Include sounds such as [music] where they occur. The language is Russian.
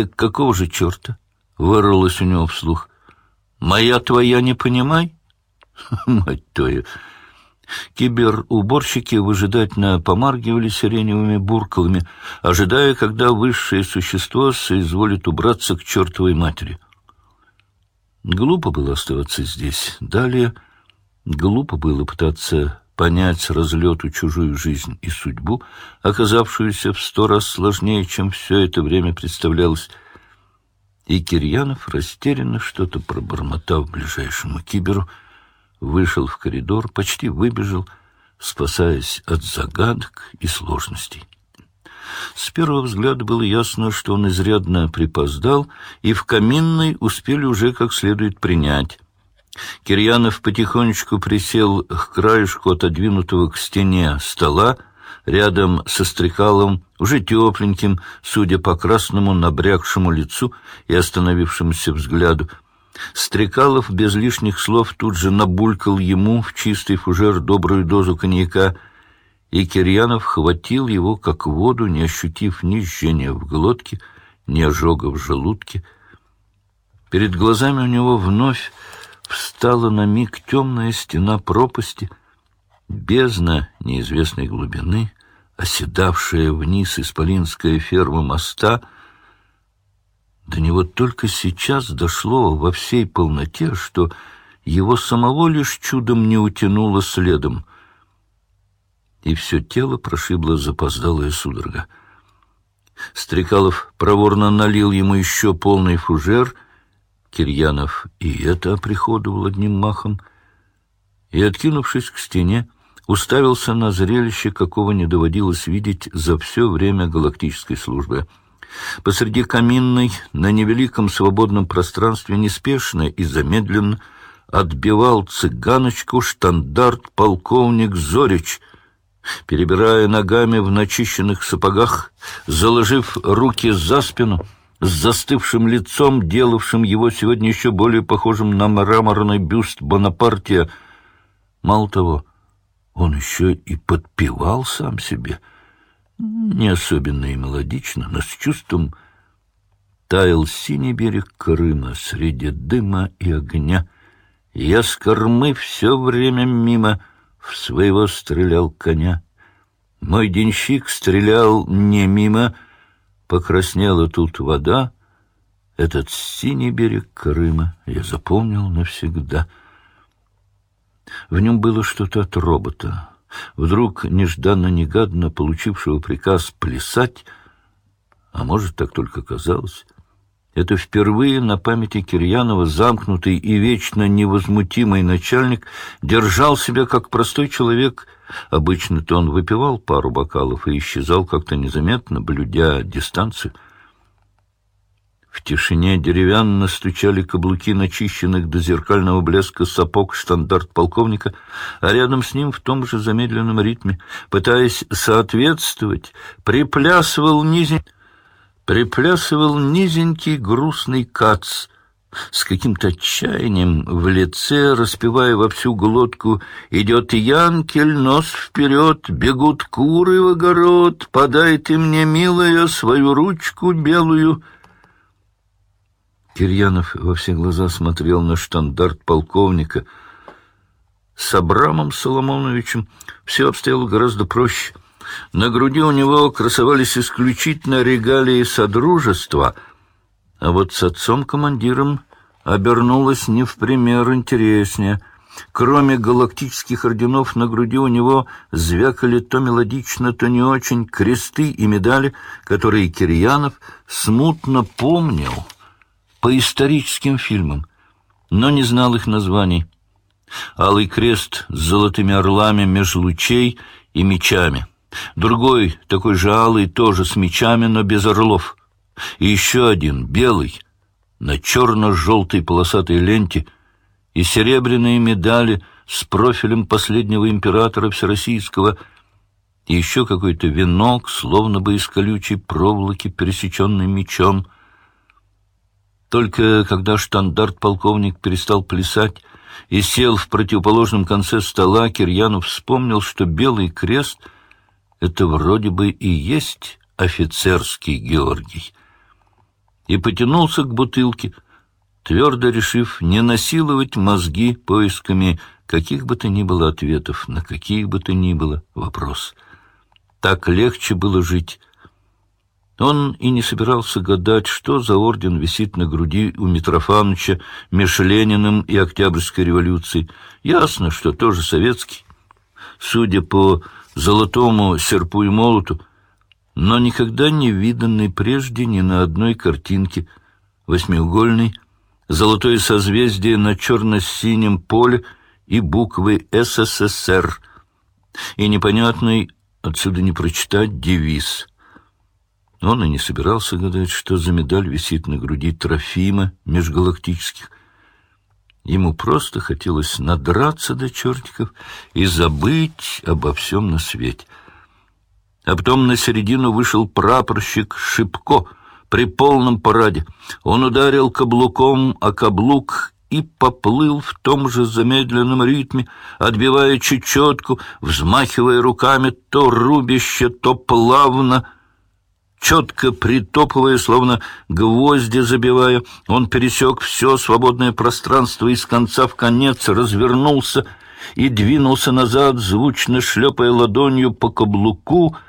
«Так какого же черта?» — вырвалось у него вслух. «Моя твоя не понимай?» [laughs] «Мать твою!» Киберуборщики выжидательно помаргивали сиреневыми буркалами, ожидая, когда высшее существо соизволит убраться к чертовой матери. Глупо было оставаться здесь. Далее глупо было пытаться понять с разлету чужую жизнь и судьбу, оказавшуюся в сто раз сложнее, чем все это время представлялось. И Кирьянов, растерянно что-то пробормотав ближайшему киберу, вышел в коридор, почти выбежал, спасаясь от загадок и сложностей. С первого взгляда было ясно, что он изрядно припоздал, и в каминной успели уже как следует принять. Кирьянов потихонечку присел к краешку отодвинутого к стене стола, рядом со стрекалом, уже тепленьким, судя по красному набрякшему лицу и остановившемуся взгляду, Стрекалов без лишних слов тут же набулькал ему в чистый фужер добрую дозу коньяка, и Кирьянов хватил его, как воду, не ощутив ни жжения в глотке, ни ожога в желудке. Перед глазами у него вновь встала на миг темная стена пропасти, бездна неизвестной глубины, оседавшая вниз исполинская ферма моста — до него только сейчас дошло во всей полноте, что его самого лишь чудом не утянуло следом. И все тело прошибло запоздалая судорога. Стрекалов проворно налил ему еще полный фужер, Кирьянов и это оприходовал одним махом, и, откинувшись к стене, уставился на зрелище, какого не доводилось видеть за все время галактической службы — Посреди каминной, на невеликом свободном пространстве, неспешно и замедленно отбивал цыганочку штандарт полковник Зорич, перебирая ногами в начищенных сапогах, заложив руки за спину, с застывшим лицом, делавшим его сегодня еще более похожим на мраморный бюст Бонапартия. Мало того, он еще и подпевал сам себе — не особенно и мелодично, но с чувством таял синий берег Крыма среди дыма и огня. Я с кормы все время мимо в своего стрелял коня. Мой денщик стрелял не мимо, покраснела тут вода. Этот синий берег Крыма я запомнил навсегда. В нем было что-то от робота, вдруг нежданно-негадно получившего приказ плясать, а может, так только казалось, это впервые на памяти Кирьянова замкнутый и вечно невозмутимый начальник держал себя как простой человек. Обычно-то он выпивал пару бокалов и исчезал как-то незаметно, блюдя дистанцию. В тишине деревянно стучали каблуки начищенных до зеркального блеска сапог штандарт полковника, а рядом с ним в том же замедленном ритме, пытаясь соответствовать, приплясывал низень... приплясывал низенький грустный кац с каким-то отчаянием в лице, распевая во всю глотку «Идет Янкель, нос вперед, бегут куры в огород, подай ты мне, милая, свою ручку белую». Кирьянов во все глаза смотрел на штандарт полковника. С Абрамом Соломоновичем все обстояло гораздо проще. На груди у него красовались исключительно регалии содружества, а вот с отцом-командиром обернулось не в пример интереснее. Кроме галактических орденов на груди у него звякали то мелодично, то не очень кресты и медали, которые Кирьянов смутно помнил — по историческим фильмам, но не знал их названий. Алый крест с золотыми орлами меж лучей и мечами. Другой, такой же алый, тоже с мечами, но без орлов. И еще один, белый, на черно-желтой полосатой ленте, и серебряные медали с профилем последнего императора Всероссийского, и еще какой-то венок, словно бы из колючей проволоки, пересеченный мечом — только когда штандарт-полковник перестал плясать и сел в противоположном конце стола, Кирьянов вспомнил, что Белый Крест — это вроде бы и есть офицерский Георгий. и потянулся к бутылке, твердо решив не насиловать мозги поисками каких бы то ни было ответов, на какие бы то ни было вопрос. Так легче было жить. Он и не собирался гадать, что за орден висит на груди у Митрофановича меж Лениным и Октябрьской революцией. Ясно, что тоже советский. Судя по золотому серпу и молоту, но никогда не виданный прежде ни на одной картинке, восьмиугольный, золотое созвездие на черно-синем поле и буквы «СССР», и непонятный, отсюда не прочитать, девиз. Он и не собирался гадать, что за медаль висит на груди Трофима межгалактических. Ему просто хотелось надраться до чертиков и забыть обо всем на свете. А потом на середину вышел прапорщик Шипко при полном параде. Он ударил каблуком о каблук и поплыл в том же замедленном ритме, отбивая чечетку, взмахивая руками то рубище, то плавно — Четко притопывая, словно гвозди забивая, он пересек все свободное пространство и с конца в конец развернулся и двинулся назад, звучно шлепая ладонью по каблуку —